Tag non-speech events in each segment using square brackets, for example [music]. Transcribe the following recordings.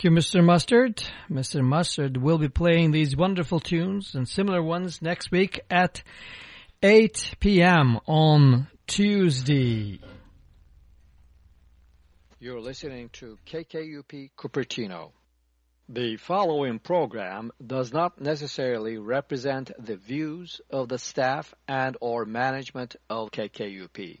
Thank you, Mr. Mustard. Mr. Mustard will be playing these wonderful tunes and similar ones next week at 8 p.m. on Tuesday. You're listening to KKUP Cupertino. The following program does not necessarily represent the views of the staff and or management of KKUP.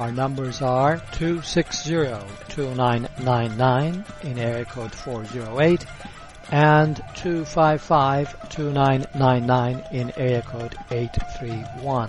Our numbers are 260-2999 in area code 408 and 255-2999 in area code 831.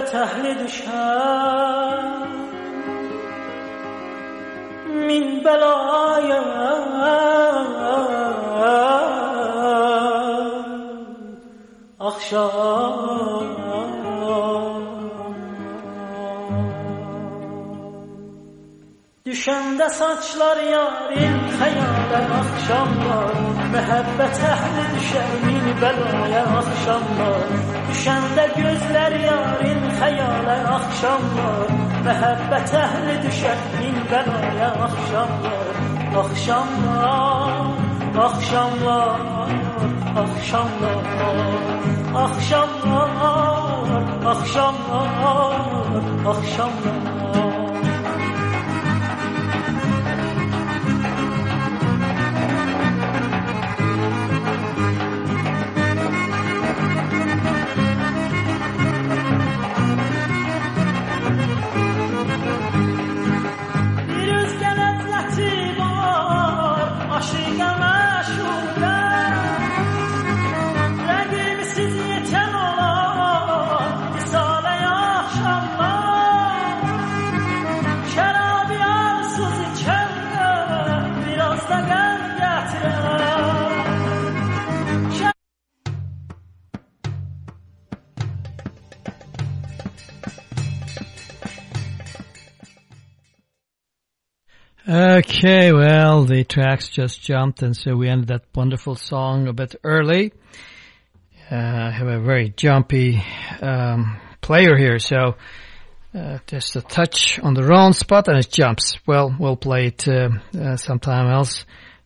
غیرت اهل دوشم من بلای اخشام Düşəndə saçlar yarim xəyalən axşamlar Məhəbbət əhli düşər min bəlaya axşamlar Düşəndə gözlər yarın xəyalə axşamlar. Məhəbbət əhli düşər min bəlaya axşamlar. Axşamlar, axşamlar, axşamlar. Axşamlar, axşamlar, axşamlar. Okay, the tracks just jumped, and so we ended that wonderful song a bit early. Uh, I have a very jumpy um, player here, so uh, just a touch on the wrong spot and it jumps. Well, we'll play it uh, uh sometime else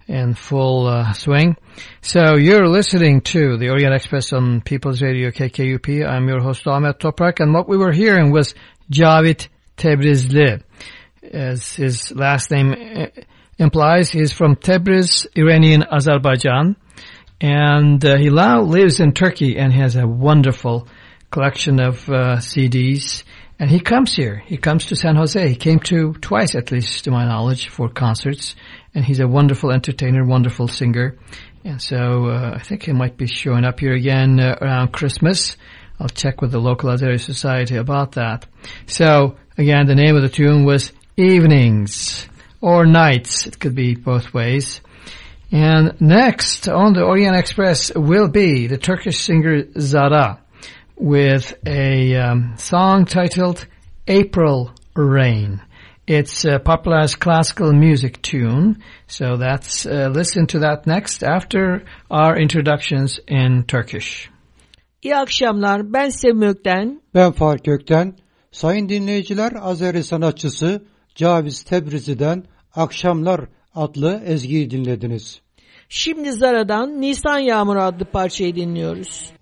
in full uh, swing. So you're listening to the Orient Express on People's Radio KKUP. I'm your host Ahmet Toprak, and what we were hearing was Cavit Tebrizli as his last name uh, implies, he's from Tebriz, Iranian Azerbaijan. And uh, he now lives in Turkey and has a wonderful collection of uh, CDs. And he comes here. He comes to San Jose. He came to twice, at least to my knowledge, for concerts. And he's a wonderful entertainer, wonderful singer. And so uh, I think he might be showing up here again uh, around Christmas. I'll check with the local Azeri Society about that. So again, the name of the tune was evenings or nights. It could be both ways. And next on the Orient Express will be the Turkish singer Zara with a um, song titled April Rain. It's a popularized classical music tune. So that's uh, listen to that next after our introductions in Turkish. İyi akşamlar. Ben Sevim Ben Fark Gökten. Sayın dinleyiciler Azeri sanatçısı Cavit Tebrizli'den Akşamlar adlı ezgiyi dinlediniz. Şimdi Zara'dan Nisan Yağmuru adlı parçayı dinliyoruz.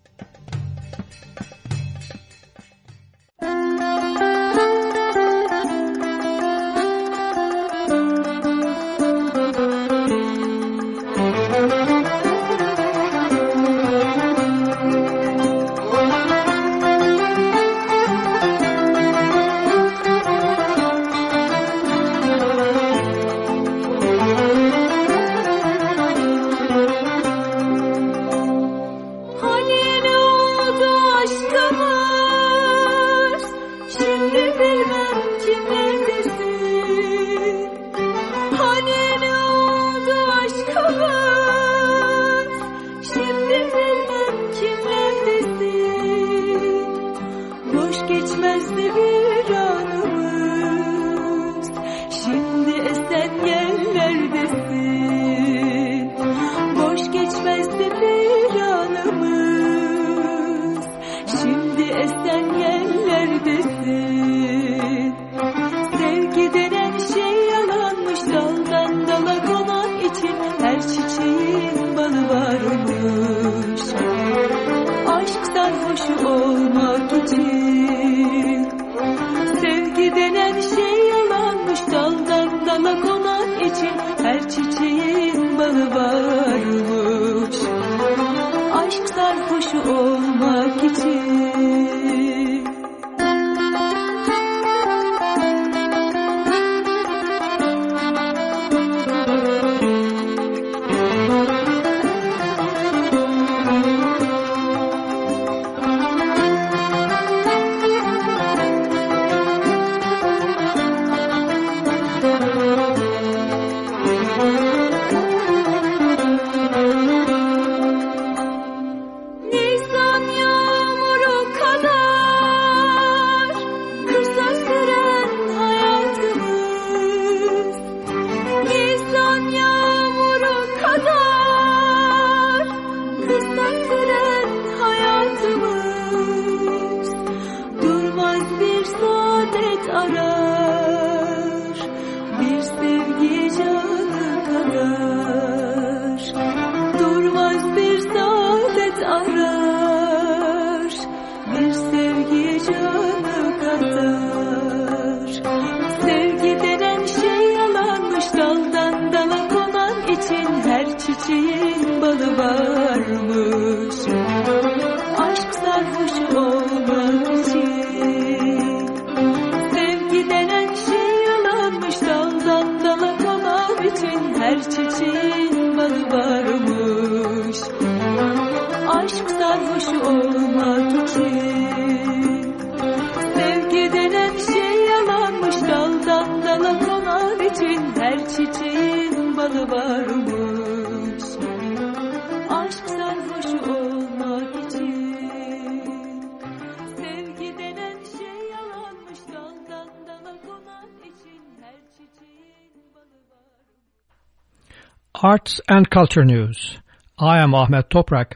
Arts and Culture News. I am Ahmet Toprak.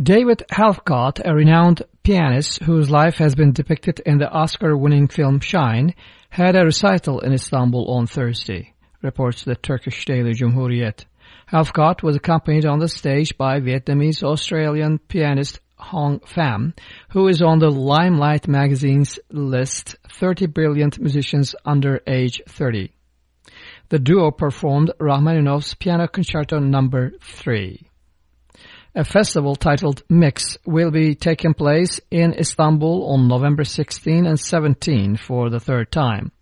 David Helfgott, a renowned pianist whose life has been depicted in the Oscar-winning film Shine, had a recital in Istanbul on Thursday, reports the Turkish daily Cumhuriyet. Helfgott was accompanied on the stage by Vietnamese-Australian pianist Hoang Pham, who is on the Limelight magazine's list 30 Brilliant Musicians Under Age 30 the duo performed Rachmaninoff's Piano Concerto No. 3. A festival titled Mix will be taking place in Istanbul on November 16 and 17 for the third time.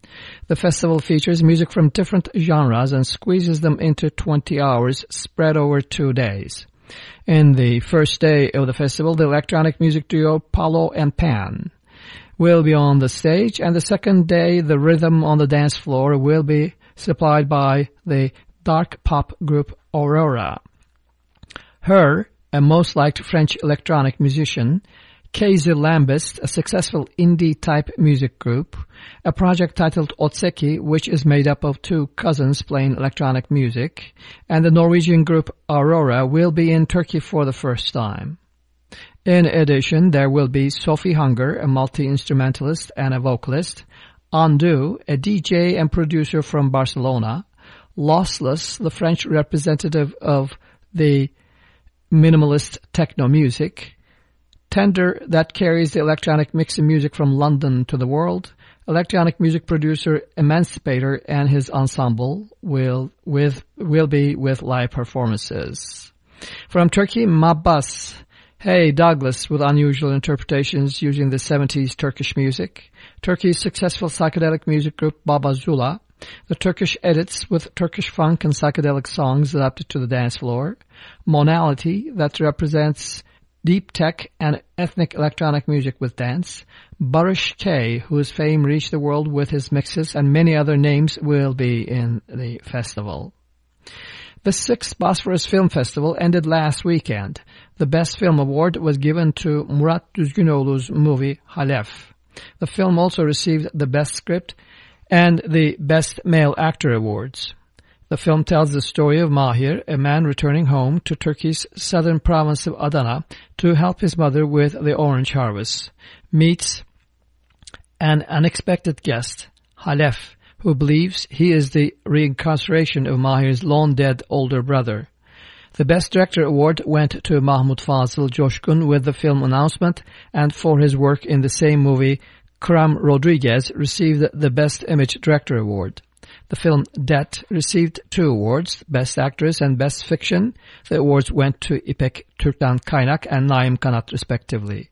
The festival features music from different genres and squeezes them into 20 hours spread over two days. In the first day of the festival, the electronic music duo Polo and Pan will be on the stage, and the second day, the rhythm on the dance floor will be supplied by the dark pop group Aurora. Her, a most liked French electronic musician, Kazy Lambist, a successful indie-type music group, a project titled Otzeki, which is made up of two cousins playing electronic music, and the Norwegian group Aurora will be in Turkey for the first time. In addition, there will be Sophie Hunger, a multi-instrumentalist and a vocalist, Andu, a DJ and producer from Barcelona, Lossless, the French representative of the minimalist techno music, Tender that carries the electronic mix of music from London to the world, electronic music producer Emancipator and his ensemble will with will be with live performances. From Turkey, Mabas, Hey Douglas with unusual interpretations using the 70s Turkish music. Turkey's successful psychedelic music group Baba Zula. The Turkish edits with Turkish funk and psychedelic songs adapted to the dance floor. Monality that represents deep tech and ethnic electronic music with dance. Barish K, whose fame reached the world with his mixes and many other names will be in the festival. The sixth Bosphorus Film Festival ended last weekend. The Best Film Award was given to Murat Düzgünoğlu's movie Halef. The film also received the Best Script and the Best Male Actor awards. The film tells the story of Mahir, a man returning home to Turkey's southern province of Adana to help his mother with the orange harvest. Meets an unexpected guest, Halef, who believes he is the reincarnation of Mahir's long-dead older brother. The Best Director award went to Mahmut Fazıl Coşkun with the film announcement and for his work in the same movie, Krum Rodriguez received the Best Image Director award. The film Debt received two awards, Best Actress and Best Fiction. The awards went to İpek Türktan Kaynak and Naim Kanat respectively.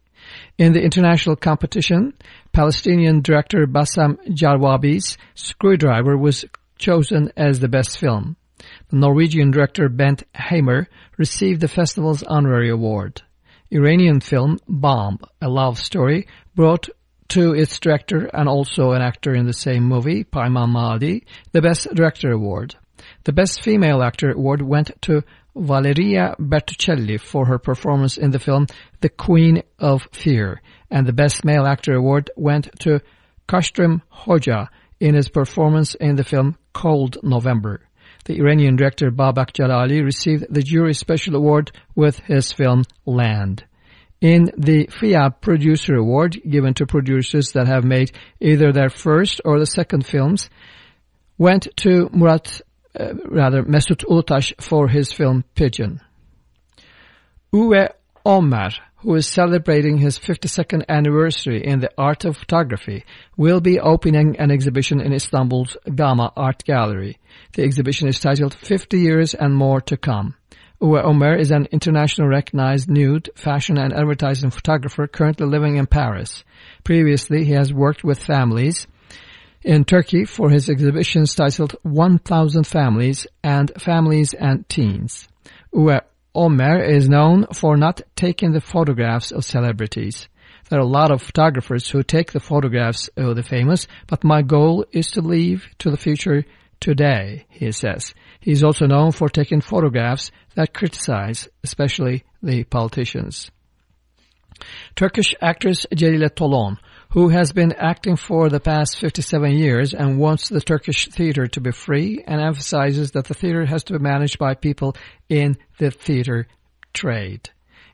In the international competition, Palestinian director Bassam Jarbawi's Screwdriver was chosen as the best film. Norwegian director Bent Hamer received the festival's honorary award. Iranian film Bomb, a love story, brought to its director and also an actor in the same movie, Payman Maadi, the Best Director Award. The Best Female Actor Award went to Valeria Bertuccelli for her performance in the film The Queen of Fear, and the Best Male Actor Award went to Kushtrim Hoxha in his performance in the film Cold November. The Iranian director Babak Jalali received the Jury Special Award with his film Land. In the FIAB Producer Award, given to producers that have made either their first or the second films, went to Murat uh, rather Mesut Ulutaş for his film Pigeon. Uwe Ommer, who is celebrating his 52nd anniversary in the art of photography, will be opening an exhibition in Istanbul's Gama Art Gallery. The exhibition is titled 50 Years and More to Come. Uwe Ommer is an international recognized nude, fashion and advertising photographer currently living in Paris. Previously, he has worked with families, in Turkey for his exhibitions titled 1000 Families and Families and Teens. Uwe Ommer is known for not taking the photographs of celebrities. There are a lot of photographers who take the photographs of the famous, but my goal is to leave to the future today, he says. He is also known for taking photographs that criticize, especially the politicians. Turkish actress Celile Tolon who has been acting for the past 57 years and wants the Turkish theater to be free and emphasizes that the theater has to be managed by people in the theater trade.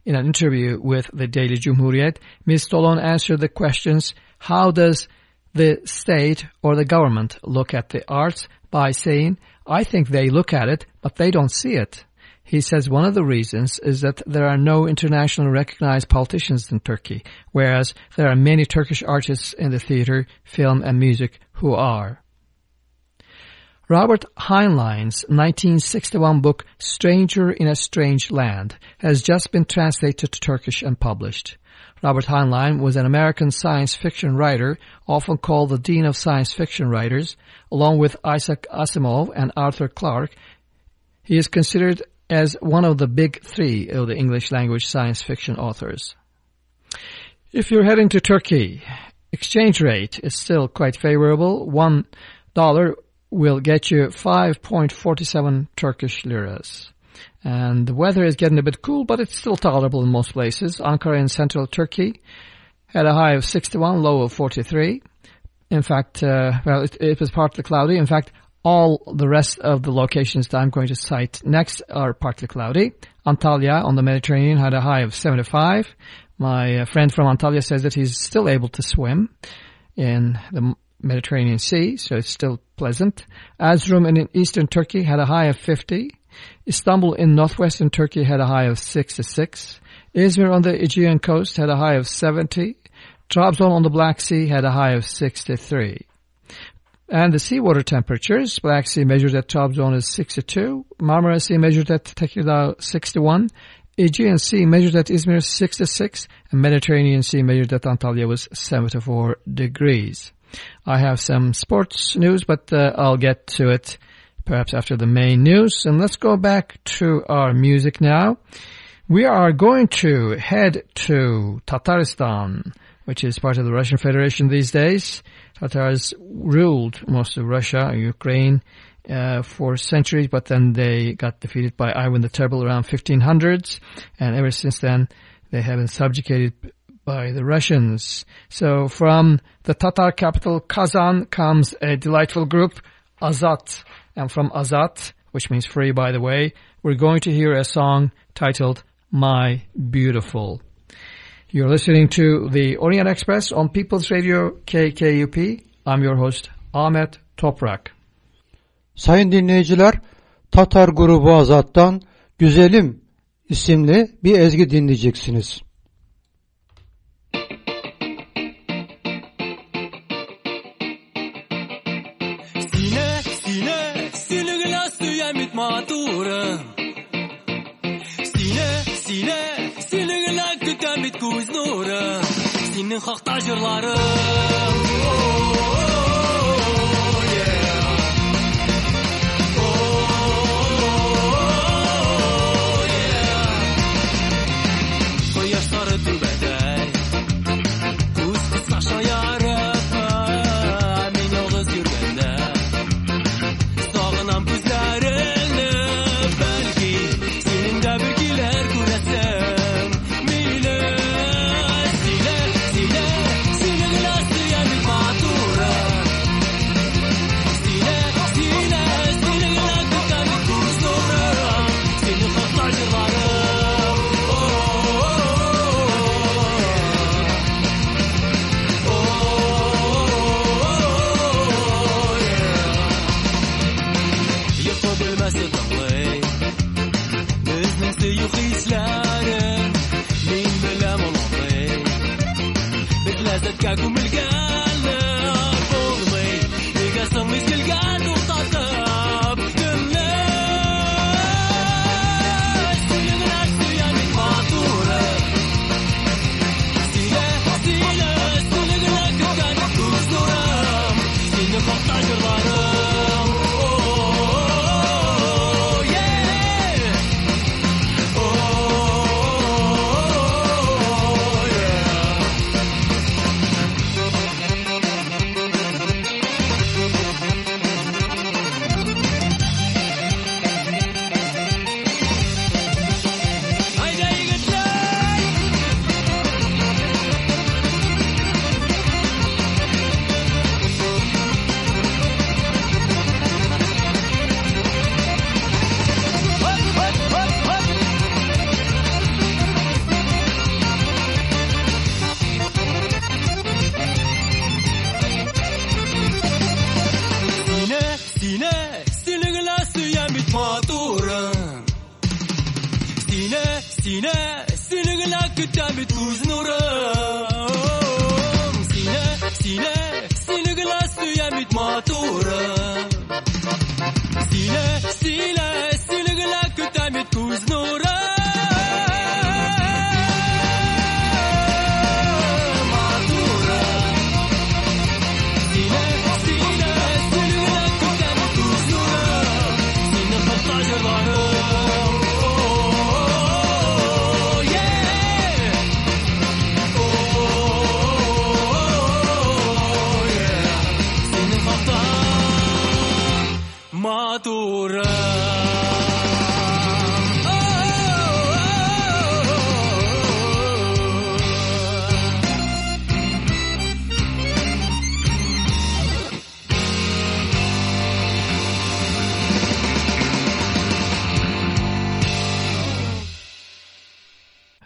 In an interview with the Daily Cumhuriyet, Ms. Tolon answered the questions, how does the state or the government look at the arts by saying, I think they look at it, but they don't see it. He says one of the reasons is that there are no internationally recognized politicians in Turkey, whereas there are many Turkish artists in the theater, film and music who are. Robert Heinlein's 1961 book Stranger in a Strange Land has just been translated to Turkish and published. Robert Heinlein was an American science fiction writer, often called the Dean of Science Fiction Writers, along with Isaac Asimov and Arthur Clarke. He is considered as one of the big three of the English language science fiction authors. If you're heading to Turkey, exchange rate is still quite favorable. One dollar will get you 5.47 Turkish liras. And the weather is getting a bit cool, but it's still tolerable in most places. Ankara in central Turkey had a high of 61, low of 43. In fact, uh, well, it, it was partly cloudy. In fact, all the rest of the locations that I'm going to cite next are partly cloudy. Antalya on the Mediterranean had a high of 75. My uh, friend from Antalya says that he's still able to swim in the Mediterranean Sea, so it's still pleasant. Erzurum in eastern Turkey had a high of 50. Istanbul in northwestern Turkey had a high of 66. Izmir on the Aegean coast had a high of 70. Trabzon on the Black Sea had a high of 63. And the seawater temperatures, Black Sea measured at Trabzon is 62, Marmara Sea measured at Tekirdağ 61, Aegean Sea measured at Izmir 66, and Mediterranean Sea measured at Antalya was 74 degrees. I have some sports news, but uh, I'll get to it perhaps after the main news. And let's go back to our music now. We are going to head to Tatarstan, which is part of the Russian Federation these days. Tatars ruled most of Russia, and Ukraine, uh, for centuries, but then they got defeated by Ivan the Terrible around 1500s, and ever since then they have been subjugated by the Russians. So from the Tatar capital Kazan comes a delightful group, Azat. And from Azat, which means free by the way, we're going to hear a song titled My Beautiful. You're listening to the Orient Express on People's Radio KKUP. I'm your host Ahmet Toprak. Sayın dinleyiciler, Tatar grubu Azat'tan Güzelim isimli bir ezgi dinleyeceksiniz. көз нұры сенің хақта жырларың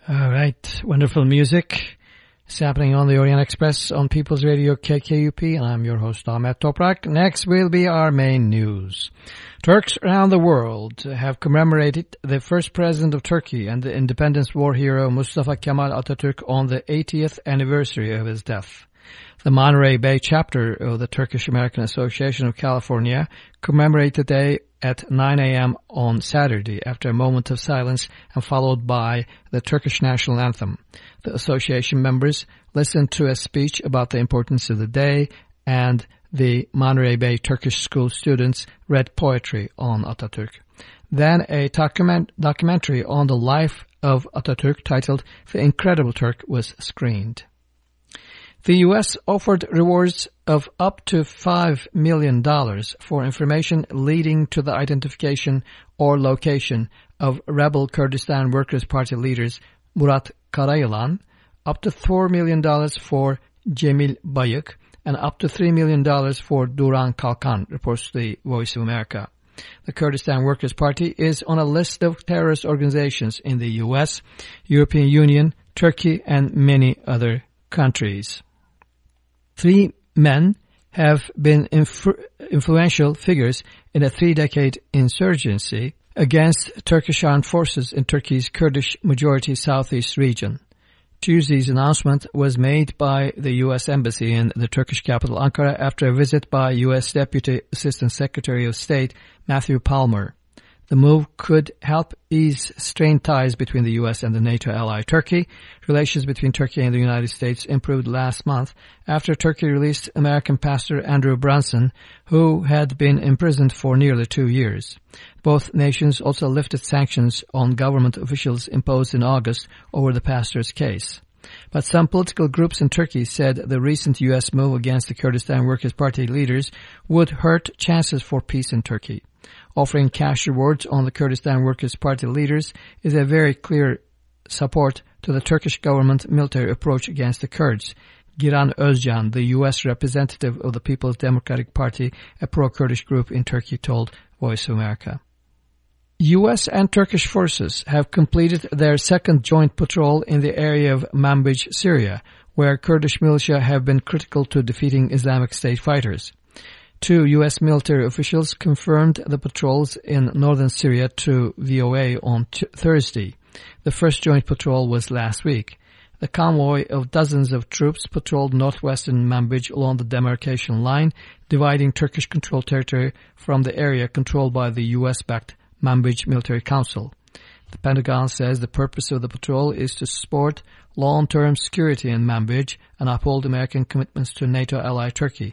All right, wonderful music. It's happening on the Orient Express on People's Radio KKUP, and I'm your host Ahmet Toprak. Next will be our main news. Turks around the world have commemorated the first president of Turkey and the independence war hero Mustafa Kemal Atatürk on the 80th anniversary of his death. The Monterey Bay chapter of the Turkish American Association of California commemorated the day at 9 a.m. on Saturday after a moment of silence and followed by the Turkish national anthem. The association members listened to a speech about the importance of the day and the Monterey Bay Turkish school students read poetry on Atatürk. Then a document documentary on the life of Atatürk titled The Incredible Turk was screened. The U.S. offered rewards of up to $5 million for information leading to the identification or location of rebel Kurdistan Workers' Party leaders Murat Karayılan, up to $4 million for Cemil Bayık, and up to $3 million for Duran Kalkan, reports the Voice of America. The Kurdistan Workers' Party is on a list of terrorist organizations in the U.S., European Union, Turkey, and many other countries. Three men have been influ influential figures in a three-decade insurgency against Turkish armed forces in Turkey's Kurdish majority southeast region. Tuesday's announcement was made by the U.S. Embassy in the Turkish capital Ankara after a visit by U.S. Deputy Assistant Secretary of State Matthew Palmer. The move could help ease strained ties between the U.S. and the NATO ally Turkey. Relations between Turkey and the United States improved last month after Turkey released American pastor Andrew Brunson, who had been imprisoned for nearly two years. Both nations also lifted sanctions on government officials imposed in August over the pastor's case. But some political groups in Turkey said the recent U.S. move against the Kurdistan Workers' Party leaders would hurt chances for peace in Turkey offering cash rewards on the Kurdistan Workers' Party leaders is a very clear support to the Turkish government military approach against the Kurds. Giran Özcan, the U.S. representative of the People's Democratic Party, a pro-Kurdish group in Turkey, told Voice of America. U.S. and Turkish forces have completed their second joint patrol in the area of Manbij, Syria, where Kurdish militia have been critical to defeating Islamic State fighters. Two U.S. military officials confirmed the patrols in northern Syria to VOA on Thursday. The first joint patrol was last week. The convoy of dozens of troops patrolled northwestern Manbij along the demarcation line, dividing Turkish-controlled territory from the area controlled by the U.S.-backed Manbij Military Council. The Pentagon says the purpose of the patrol is to support long-term security in Manbij and uphold American commitments to NATO ally Turkey.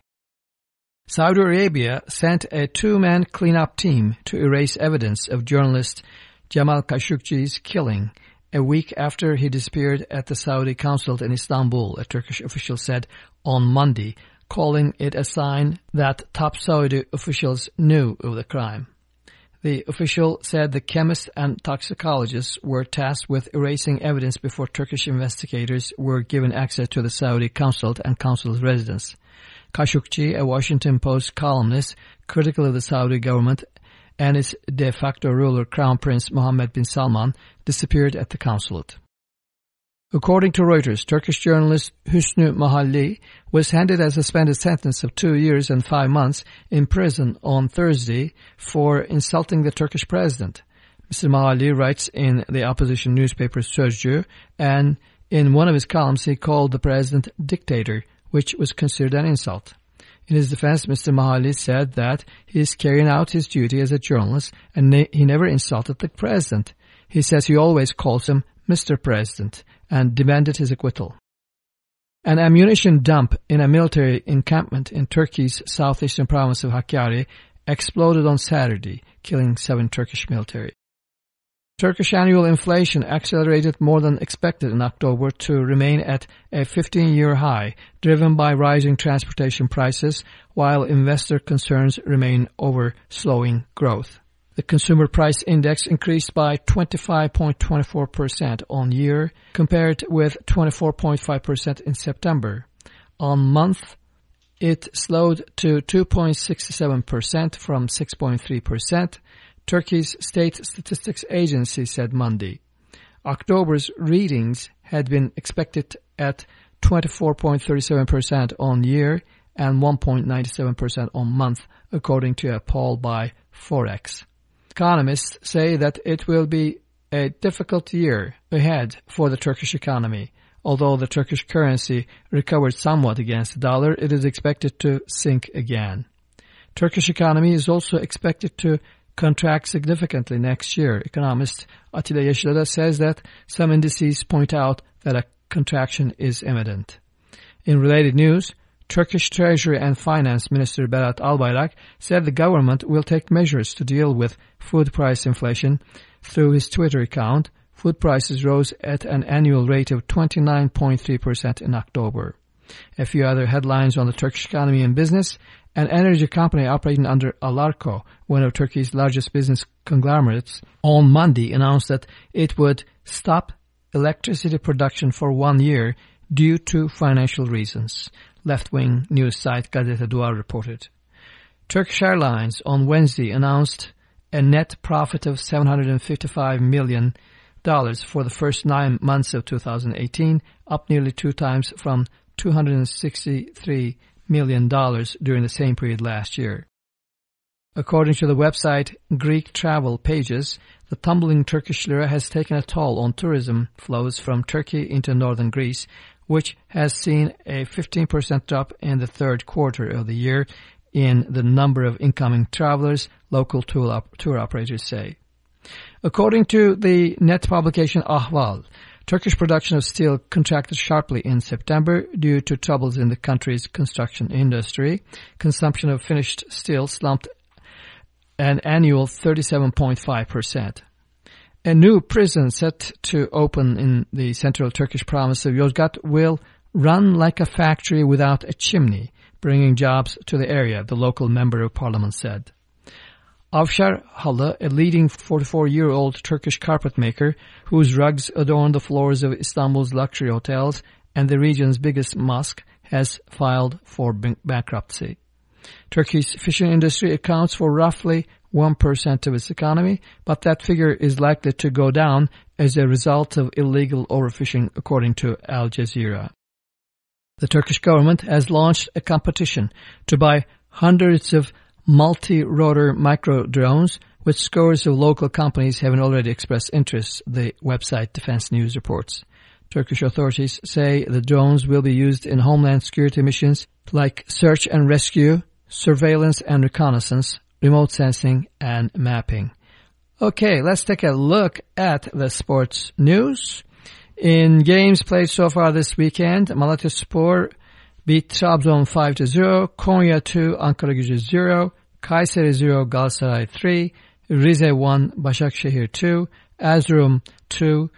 Saudi Arabia sent a two-man cleanup team to erase evidence of journalist Jamal Khashoggi's killing a week after he disappeared at the Saudi consulate in Istanbul, a Turkish official said on Monday, calling it a sign that top Saudi officials knew of the crime. The official said the chemists and toxicologists were tasked with erasing evidence before Turkish investigators were given access to the Saudi consulate and consulate residence. Khashoggi, a Washington Post columnist, critical of the Saudi government and its de facto ruler, Crown Prince Mohammed bin Salman, disappeared at the consulate. According to Reuters, Turkish journalist Hüsnü Mahalli was handed a suspended sentence of two years and five months in prison on Thursday for insulting the Turkish president. Mr. Mahalli writes in the opposition newspaper Sözcü, and in one of his columns he called the president dictator, which was considered an insult. In his defense, Mr. Mahalli said that he is carrying out his duty as a journalist and he never insulted the president. He says he always calls him Mr. President and demanded his acquittal. An ammunition dump in a military encampment in Turkey's southeastern province of Hakkari exploded on Saturday, killing seven Turkish military. Turkish annual inflation accelerated more than expected in October to remain at a 15-year high, driven by rising transportation prices, while investor concerns remain over slowing growth. The Consumer Price Index increased by 25.24% on year, compared with 24.5% in September. On month, it slowed to 2.67% from 6.3%, Turkey's State Statistics Agency said Monday. October's readings had been expected at 24.37% on year and 1.97% on month, according to a poll by Forex. Economists say that it will be a difficult year ahead for the Turkish economy. Although the Turkish currency recovered somewhat against the dollar, it is expected to sink again. Turkish economy is also expected to contract significantly next year. Economist Atilla Yeşilada says that some indices point out that a contraction is imminent. In related news, Turkish Treasury and Finance Minister Berat Albayrak said the government will take measures to deal with food price inflation. Through his Twitter account, food prices rose at an annual rate of 29.3% in October. A few other headlines on the Turkish economy and business. An energy company operating under Alarko, one of Turkey's largest business conglomerates, on Monday announced that it would stop electricity production for one year due to financial reasons, left-wing news site Gazete Duvar reported. Turkish Airlines on Wednesday announced a net profit of $755 million for the first nine months of 2018, up nearly two times from $263 million during the same period last year. According to the website Greek Travel Pages, the tumbling Turkish lira has taken a toll on tourism flows from Turkey into northern Greece, which has seen a 15% drop in the third quarter of the year in the number of incoming travelers, local tour, tour operators say. According to the net publication Ahval, Turkish production of steel contracted sharply in September due to troubles in the country's construction industry. Consumption of finished steel slumped an annual 37.5%. A new prison set to open in the central Turkish province of Yozgat will run like a factory without a chimney, bringing jobs to the area, the local member of parliament said. Avşar Halı, a leading 44-year-old Turkish carpet maker whose rugs adorn the floors of Istanbul's luxury hotels and the region's biggest mosque, has filed for bankruptcy. Turkey's fishing industry accounts for roughly 1% of its economy, but that figure is likely to go down as a result of illegal overfishing, according to Al Jazeera. The Turkish government has launched a competition to buy hundreds of multi-rotor micro drones, with scores of local companies having already expressed interest, the website Defense News reports. Turkish authorities say the drones will be used in homeland security missions like search and rescue, surveillance and reconnaissance, remote sensing, and mapping. Okay, let's take a look at the sports news. In games played so far this weekend, Malatya Spor beat Trabzon 5-0, Konya 2, Ankara Gücü 0, Kayseri 0, Galatasaray 3, Rize 1, Başakşehir 2, Erzurum 2,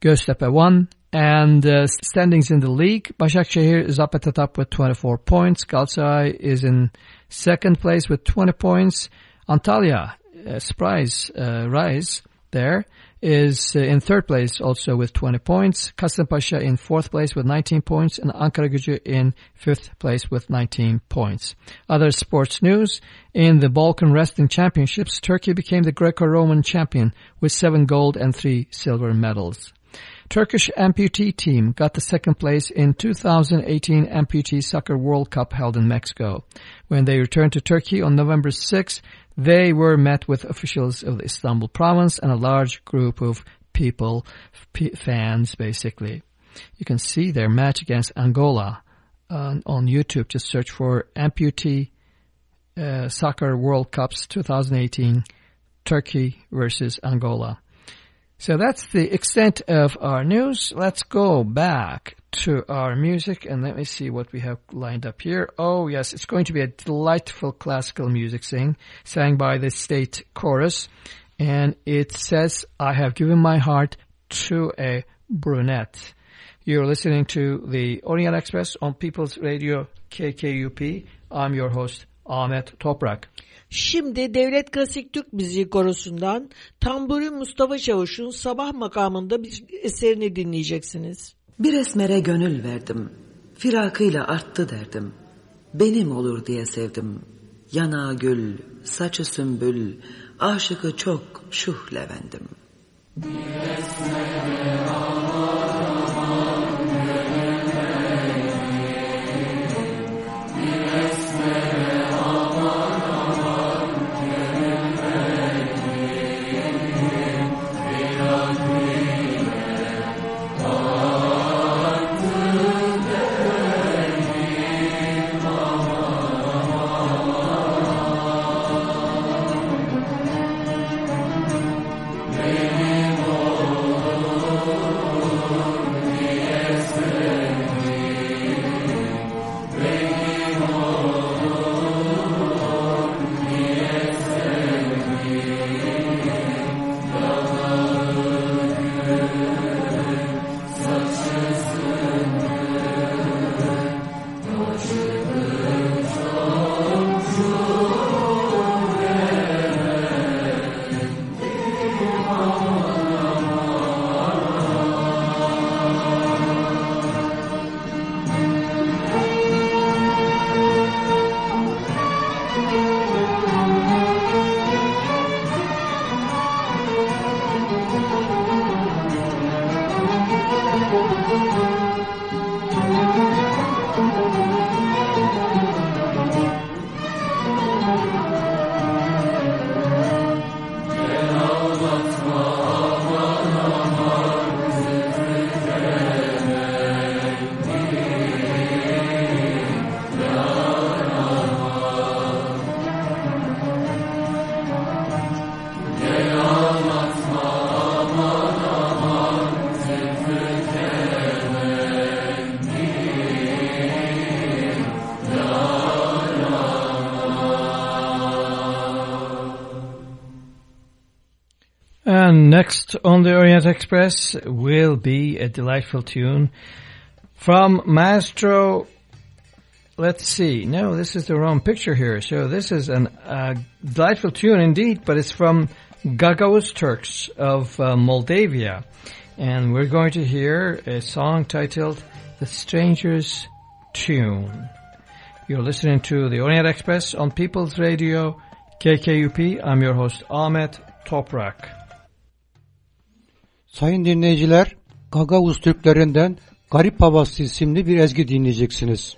Göztepe 1, and uh, standings in the league, Başakşehir is up at the top with 24 points. Galatasaray is in second place with 20 points. Antalya, uh, surprise uh, rise there, is uh, in third place also with 20 points. Kasımpaşa in fourth place with 19 points. And Ankara Gücü in fifth place with 19 points. Other sports news. In the Balkan Wrestling Championships, Turkey became the Greco-Roman champion with seven gold and three silver medals. Turkish amputee team got the second place in 2018 Amputee Soccer World Cup held in Mexico. When they returned to Turkey on November 6, they were met with officials of the Istanbul province and a large group of people, fans basically. You can see their match against Angola uh, on YouTube. Just search for Amputee uh, Soccer World Cups 2018 Turkey versus Angola. So that's the extent of our news. Let's go back to our music and let me see what we have lined up here. Oh yes, it's going to be a delightful classical music sing, sang by the state chorus. And it says, I have given my heart to a brunette. You're listening to the Orient Express on People's Radio KKUP. I'm your host, Ahmet Toprak. Şimdi Devlet Klasik Türk Müziği Korosu'ndan Tamburi Mustafa Çavuş'un sabah makamında bir eserini dinleyeceksiniz. Bir esmere gönül verdim, firakıyla arttı derdim. Benim olur diye sevdim. Yana gül, saçı sümbül, aşıkı çok şuh levendim. Bir esmere And on the Orient Express will be a delightful tune from Maestro. Let's see. No, this is the wrong picture here. So this is a uh, delightful tune indeed, but it's from Gagavuz Turks of uh, Moldavia. And we're going to hear a song titled The Stranger's Tune. You're listening to the Orient Express on People's Radio, KKUP. I'm your host Ahmet Toprak. Sayın dinleyiciler, Gagavuz Türklerinden Garip Havası isimli bir ezgi dinleyeceksiniz.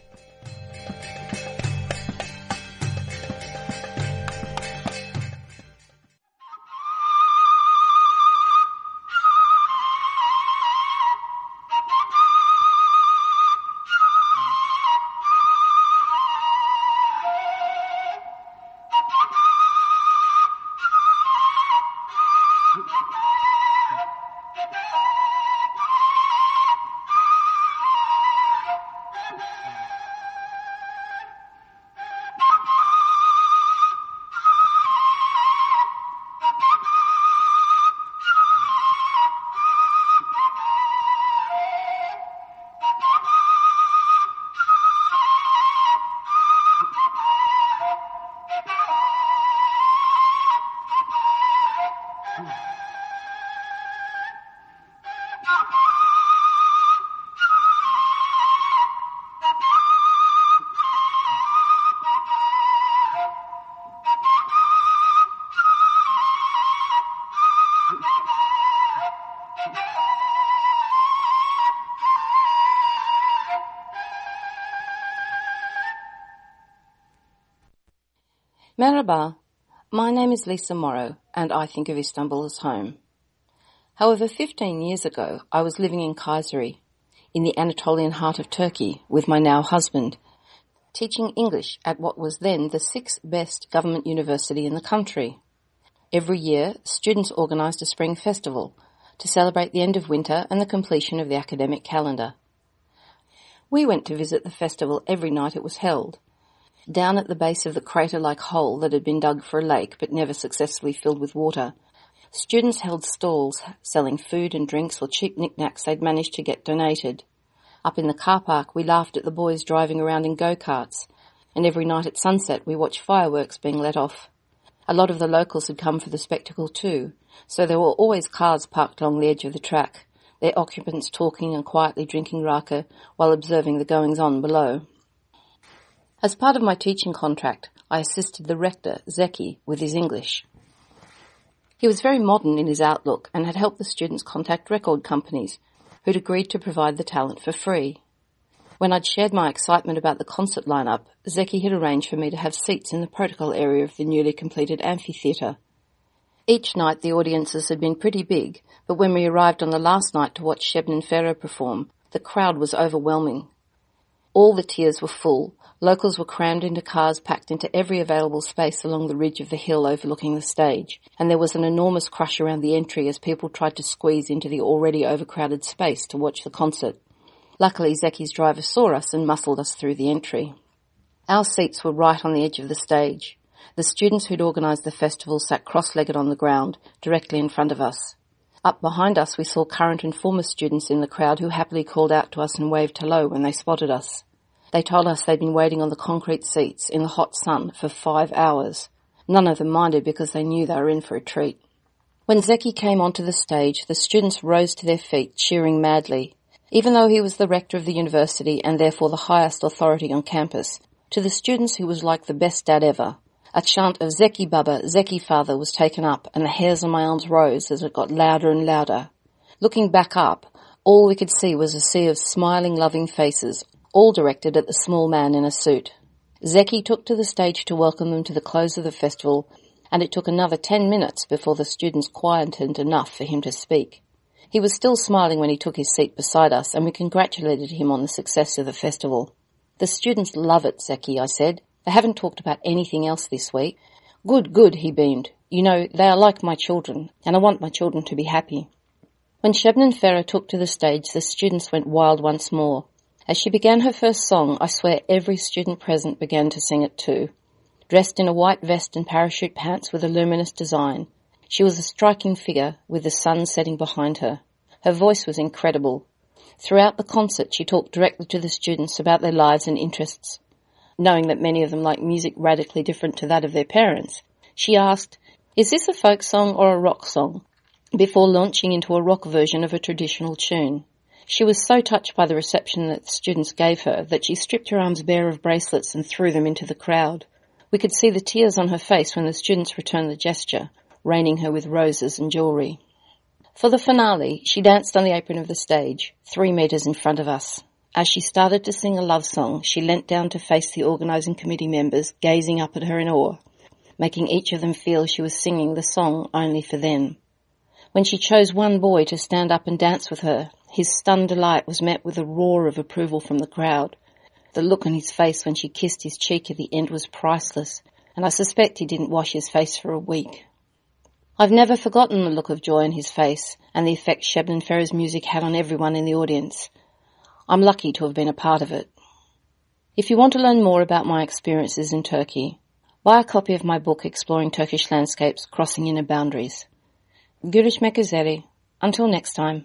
Merhaba, my name is Lisa Morrow and I think of Istanbul as home. However, 15 years ago I was living in Kayseri, in the Anatolian heart of Turkey, with my now husband, teaching English at what was then the sixth best government university in the country. Every year, students organised a spring festival to celebrate the end of winter and the completion of the academic calendar. We went to visit the festival every night it was held, down at the base of the crater-like hole that had been dug for a lake but never successfully filled with water, students held stalls selling food and drinks or cheap knickknacks they'd managed to get donated. Up in the car park, we laughed at the boys driving around in go-karts, and every night at sunset we watched fireworks being let off. A lot of the locals had come for the spectacle too, so there were always cars parked along the edge of the track, their occupants talking and quietly drinking raka while observing the goings-on below. As part of my teaching contract, I assisted the rector, Zeki, with his English. He was very modern in his outlook and had helped the students contact record companies who'd agreed to provide the talent for free. When I'd shared my excitement about the concert lineup, Zeki had arranged for me to have seats in the protocol area of the newly completed amphitheatre. Each night the audiences had been pretty big, but when we arrived on the last night to watch Shebnem Ferah perform, the crowd was overwhelming. All the tiers were full, Locals were crammed into cars packed into every available space along the ridge of the hill overlooking the stage, and there was an enormous crush around the entry as people tried to squeeze into the already overcrowded space to watch the concert. Luckily, Zeki's driver saw us and muscled us through the entry. Our seats were right on the edge of the stage. The students who'd organised the festival sat cross-legged on the ground, directly in front of us. Up behind us we saw current and former students in the crowd who happily called out to us and waved hello when they spotted us. They told us they'd been waiting on the concrete seats in the hot sun for five hours. None of them minded because they knew they were in for a treat. When Zeki came onto the stage, the students rose to their feet, cheering madly. Even though he was the rector of the university and therefore the highest authority on campus, to the students he was like the best dad ever. A chant of Zeki Baba, Zeki Father was taken up and the hairs on my arms rose as it got louder and louder. Looking back up, All we could see was a sea of smiling, loving faces, all directed at the small man in a suit. Zeki took to the stage to welcome them to the close of the festival, and it took another ten minutes before the students quietened enough for him to speak. He was still smiling when he took his seat beside us, and we congratulated him on the success of the festival. The students love it, Zeki, I said. They haven't talked about anything else this week. Good, good, he beamed. You know, they are like my children, and I want my children to be happy. When Shebnem Ferah took to the stage, the students went wild once more. As she began her first song, I swear every student present began to sing it too. Dressed in a white vest and parachute pants with a luminous design, she was a striking figure with the sun setting behind her. Her voice was incredible. Throughout the concert, she talked directly to the students about their lives and interests. Knowing that many of them like music radically different to that of their parents, she asked, is this a folk song or a rock song? Before launching into a rock version of a traditional tune. She was so touched by the reception that the students gave her that she stripped her arms bare of bracelets and threw them into the crowd. We could see the tears on her face when the students returned the gesture, raining her with roses and jewellery. For the finale, she danced on the apron of the stage, three metres in front of us. As she started to sing a love song, she leant down to face the organising committee members, gazing up at her in awe, making each of them feel she was singing the song only for them. When she chose one boy to stand up and dance with her, his stunned delight was met with a roar of approval from the crowd. The look on his face when she kissed his cheek at the end was priceless, and I suspect he didn't wash his face for a week. I've never forgotten the look of joy on his face and the effect Shebnem Ferah's music had on everyone in the audience. I'm lucky to have been a part of it. If you want to learn more about my experiences in Turkey, buy a copy of my book Exploring Turkish Landscapes Crossing Inner Boundaries. Görüşmek üzere. Until next time.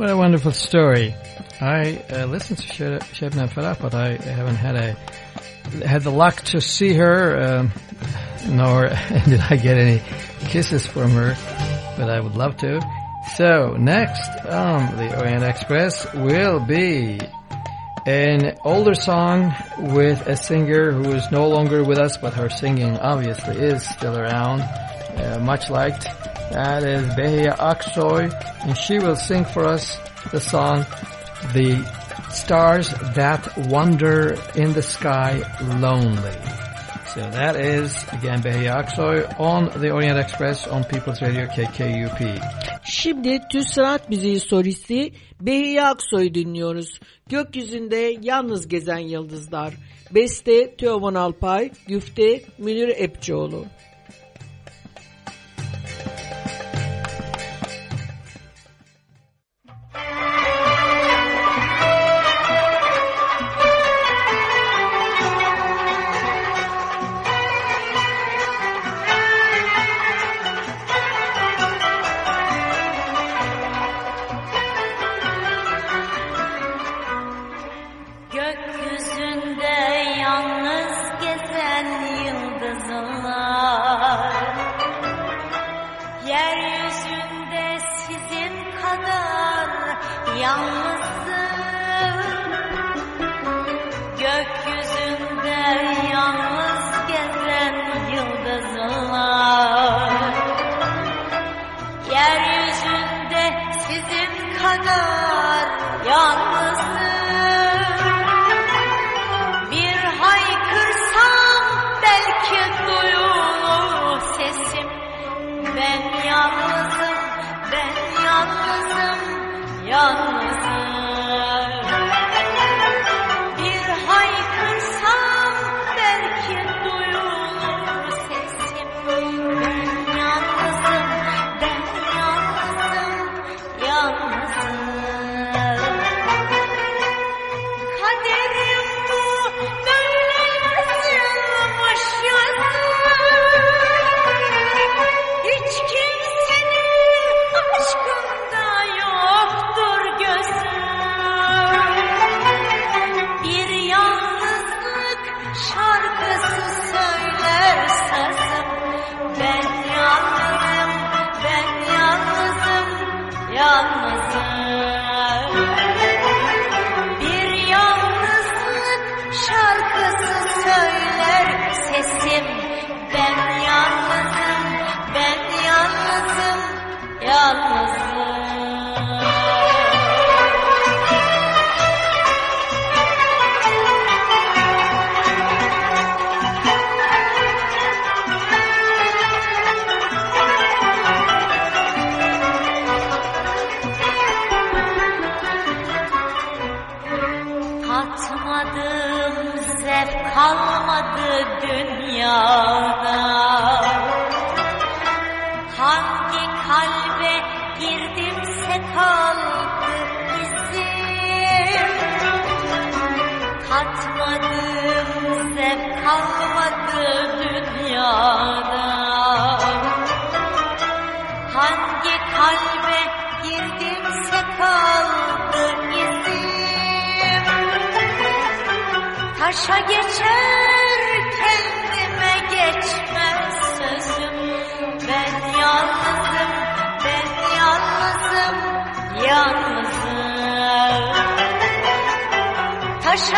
What a wonderful story. I uh, listened to Shebnem Ferah, but I haven't had a had the luck to see her, um, nor [laughs] did I get any kisses from her, but I would love to. So next the Orient Express will be an older song with a singer who is no longer with us, but her singing obviously is still around, uh, much liked. That is Behiye Aksoy, and she will sing for us the song the stars that wander in the sky lonely. So that is, again, Behiye Aksoy on the Orient Express on People's Radio KKUP. Şimdi Türk Sanat Müziği solisti Behiye Aksoy dinliyoruz. Gökyüzünde yalnız gezen yıldızlar. Beste Teoman Alpay, Güfte Münir Epçioğlu.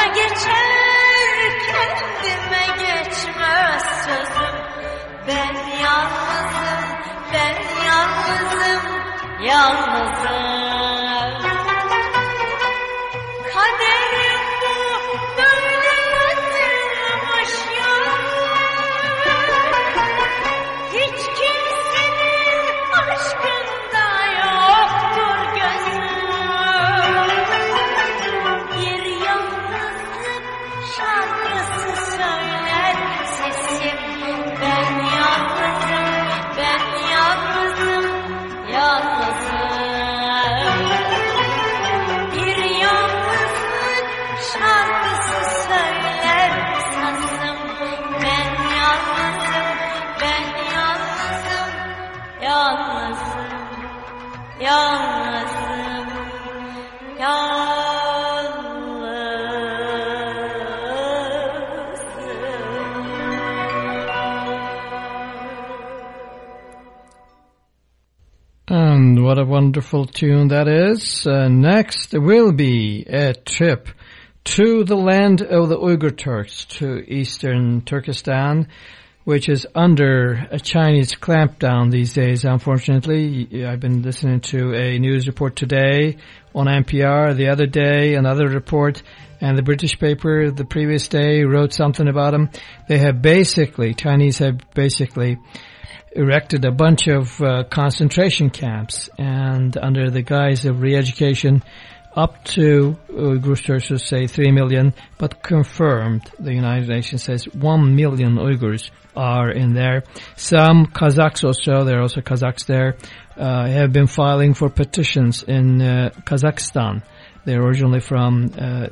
Geçer kendime geçmez sözüm. Ben yalnızım, ben yalnızım, yalnızım a wonderful tune that is. Uh, next will be a trip to the land of the Uyghur Turks, to eastern Turkestan, which is under a Chinese clampdown these days, unfortunately. I've been listening to a news report today on NPR, the other day another report, and the British paper the previous day wrote something about them. They have basically, Chinese have basically erected a bunch of uh, concentration camps and under the guise of re-education up to Uyghur Turks say 3 million, but confirmed the United Nations says 1 million Uyghurs are in there. Some Kazakhs also, there are also Kazakhs there, uh, have been filing for petitions in uh, Kazakhstan. They're originally from uh,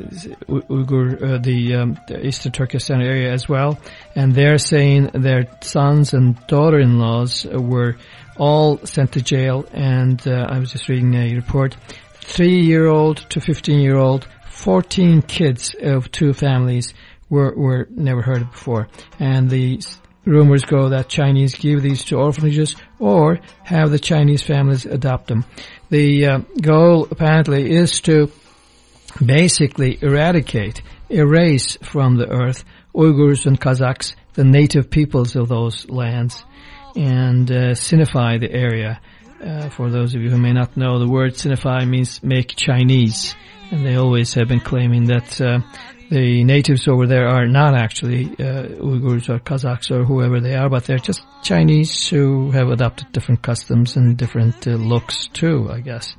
Uyghur, uh, the, um, the eastern Turkestan area as well, and they're saying their sons and daughter-in-laws were all sent to jail. And uh, I was just reading a report: three-year-old to fifteen-year-old, fourteen kids of two families were were never heard of before, and the rumors go that Chinese give these to orphanages or have the Chinese families adopt them. The uh, goal apparently is to basically eradicate, erase from the earth Uyghurs and Kazakhs, the native peoples of those lands, and uh, sinify the area. Uh, for those of you who may not know, the word sinify means make Chinese, and they always have been claiming that uh, the natives over there are not actually uh, Uyghurs or Kazakhs or whoever they are, but they're just Chinese who have adopted different customs and different uh, looks too, I guess.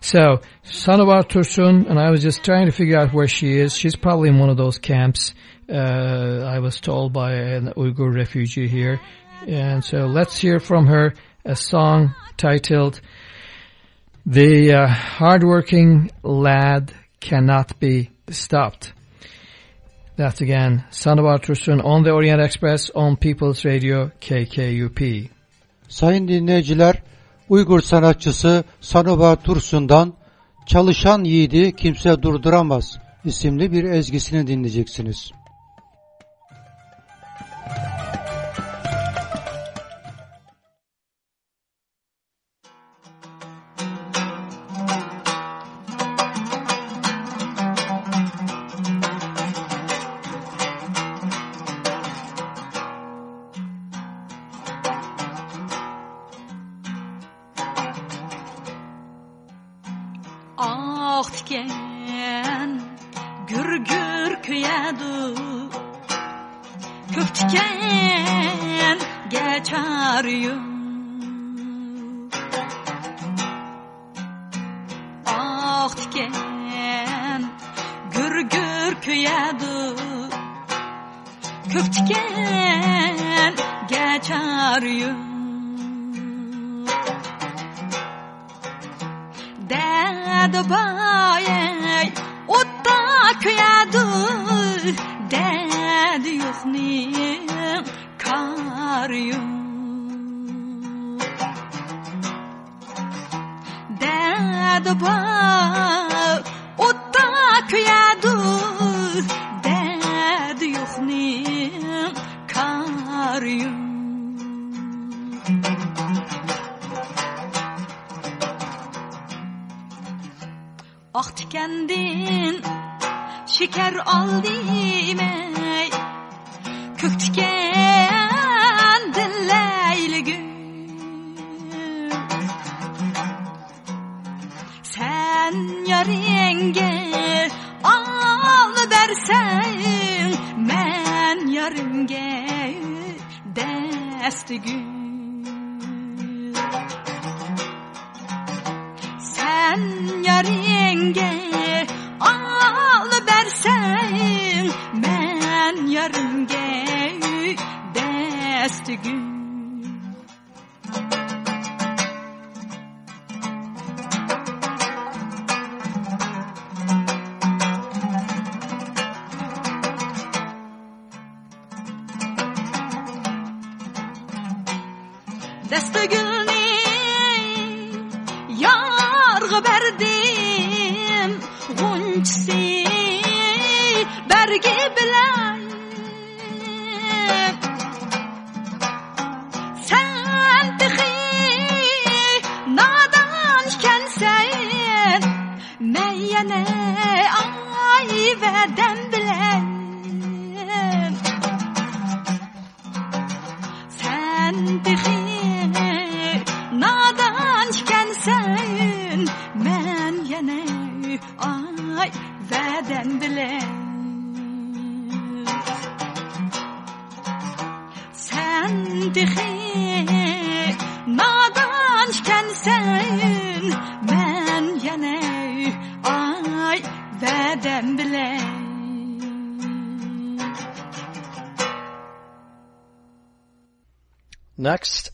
So, Sanubar Tursun, and I was just trying to figure out where she is. She's probably in one of those camps, uh, I was told by an Uyghur refugee here. And so let's hear from her a song titled The uh, Hardworking Lad Cannot Be Stopped. That's again Sanobar Tursun on the Orient Express on People's Radio KKUP. Sayın dinleyiciler, Uygur sanatçısı Sanoba Tursun'dan Çalışan Yiğidi Kimse Durduramaz isimli bir ezgisini dinleyeceksiniz.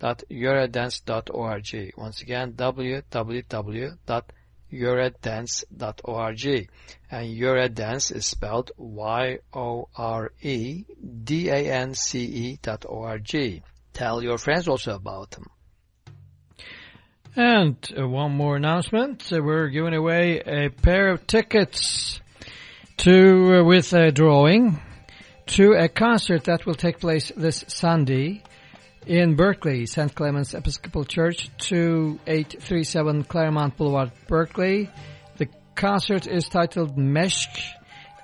www.yoredance.org. Once again, www.yoredance.org. And Yored Dance is spelled Y-O-R-E-D-A-N-C-E dot O-R-G. Tell your friends also about them. And one more announcement. We're giving away a pair of tickets to, uh, with a drawing, to a concert that will take place this Sunday in Berkeley, St. Clement's Episcopal Church, 2837 Claremont Boulevard, Berkeley. The concert is titled Meshk,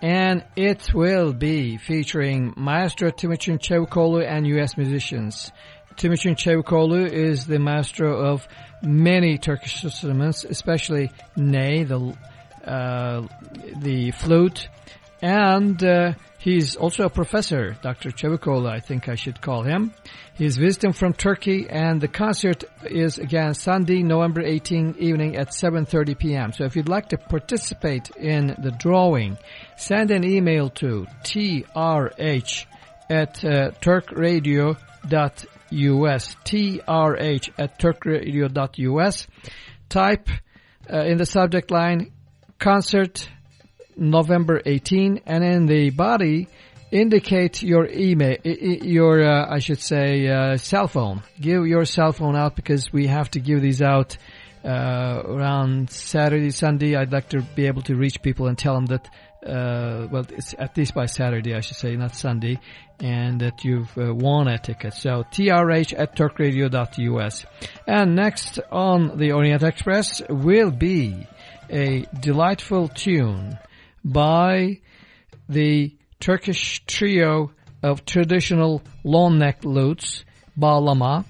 and it will be featuring Maestro Timuçin Çevikoğlu and U.S. musicians. Timuçin Çevikoğlu is the maestro of many Turkish instruments, especially ney, the uh, the flute, and uh, he's also a professor, Dr. Çevikoğlu, I think I should call him. He's visiting from Turkey, and the concert is again Sunday, November 18 evening at 7.30 p.m. So if you'd like to participate in the drawing, send an email to trh at uh, turkradio.us, trh at turkradio.us. Type uh, in the subject line, concert November 18, and in the body, indicate your email, your, uh, I should say, uh, cell phone. Give your cell phone out because we have to give these out uh, around Saturday, Sunday. I'd like to be able to reach people and tell them that, uh, well, it's at least by Saturday, I should say, not Sunday, and that you've uh, won a ticket. So trh at turkradio.us. And next on the Orient Express will be a delightful tune by the Turkish trio of traditional long neck lutes, Bağlama.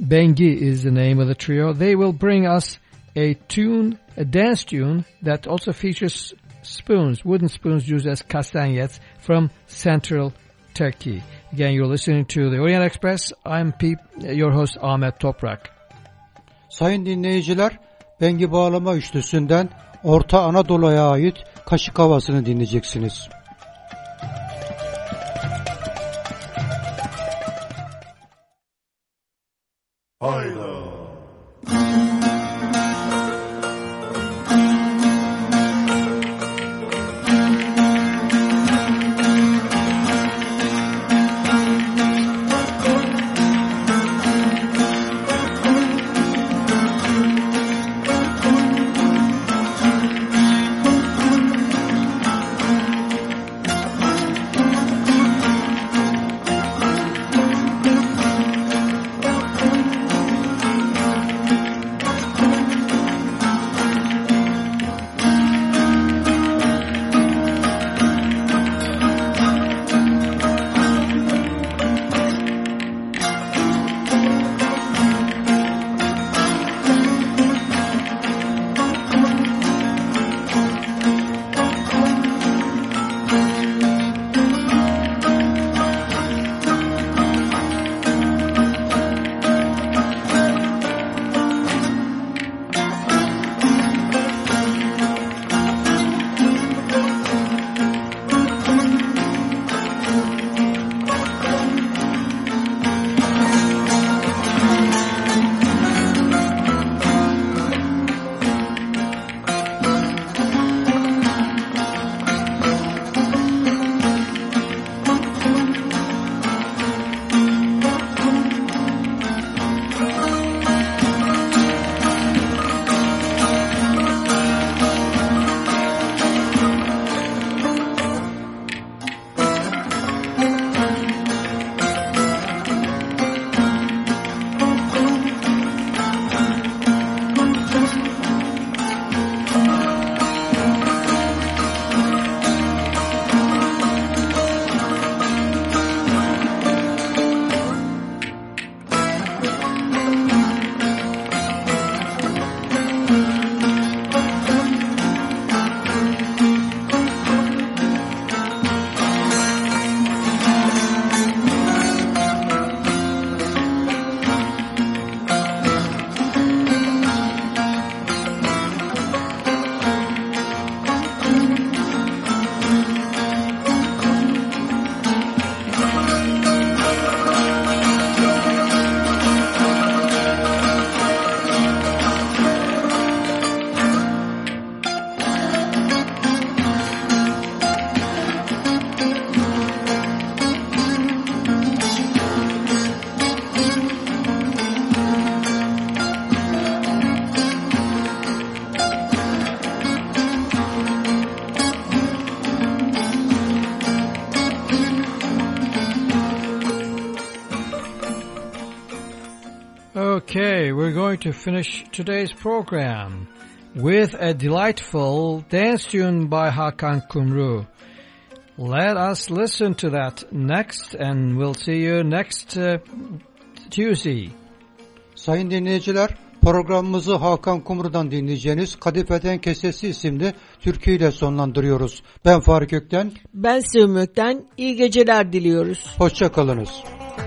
Bengi is the name of the trio. They will bring us a tune, a dance tune that also features spoons, wooden spoons used as kastanyets from central Turkey. Again, you're listening to the Orient Express. I'm Pete, your host Ahmet Toprak. Sayın dinleyiciler, Bengi Bağlama Üçlüsü'nden Orta Anadolu'ya ait Kaşık Havası'nı dinleyeceksiniz. Okay, going to finish today's program with a delightful dance tune by Hakan Kumru. Let us listen to that next and we'll see you next uh, Tuesday. Sayın dinleyiciler, programımızı Hakan Kumru'dan dinleyeceğiniz Kadifeden Kesesi isimli türküyle sonlandırıyoruz. Ben Faruk Ökten, Ben Sığmök'ten iyi geceler diliyoruz. hoşçakalınız. KKUP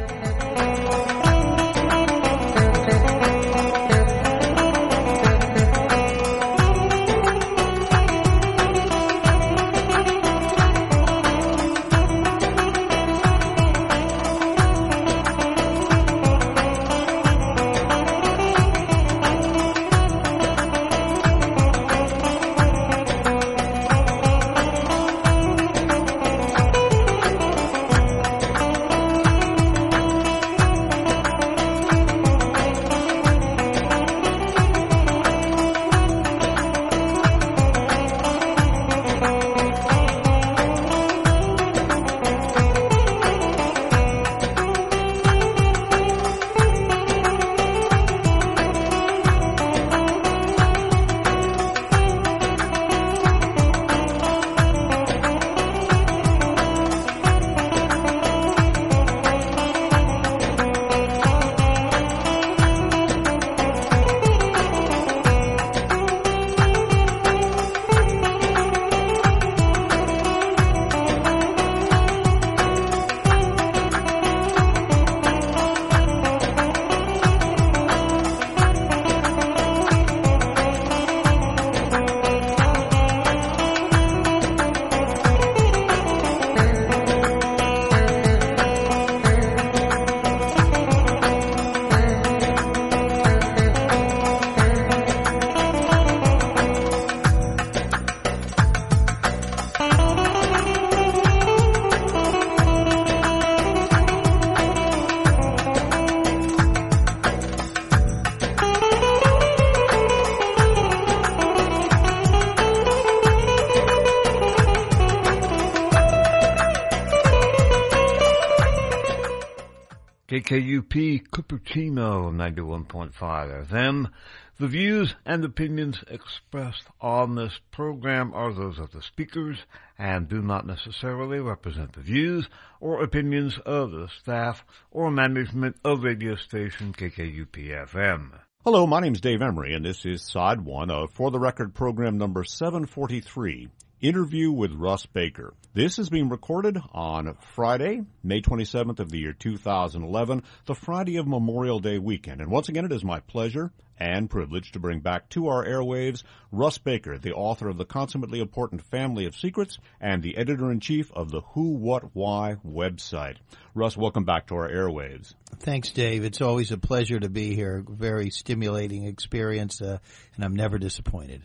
Cupertino 91.5 FM. The views and opinions expressed on this program are those of the speakers and do not necessarily represent the views or opinions of the staff or management of radio station KKUP FM. Hello, my name is Dave Emory, and this is side one of For the Record program number 743 interview with Russ Baker. This is being recorded on Friday, May 27th of the year 2011, the Friday of Memorial Day weekend. And once again, it is my pleasure and privilege to bring back to our airwaves Russ Baker, the author of the consummately important Family of Secrets and the editor-in-chief of the Who, What, Why website. Russ, welcome back to our airwaves. Thanks, Dave. It's always a pleasure to be here. Very stimulating experience, uh, and I'm never disappointed.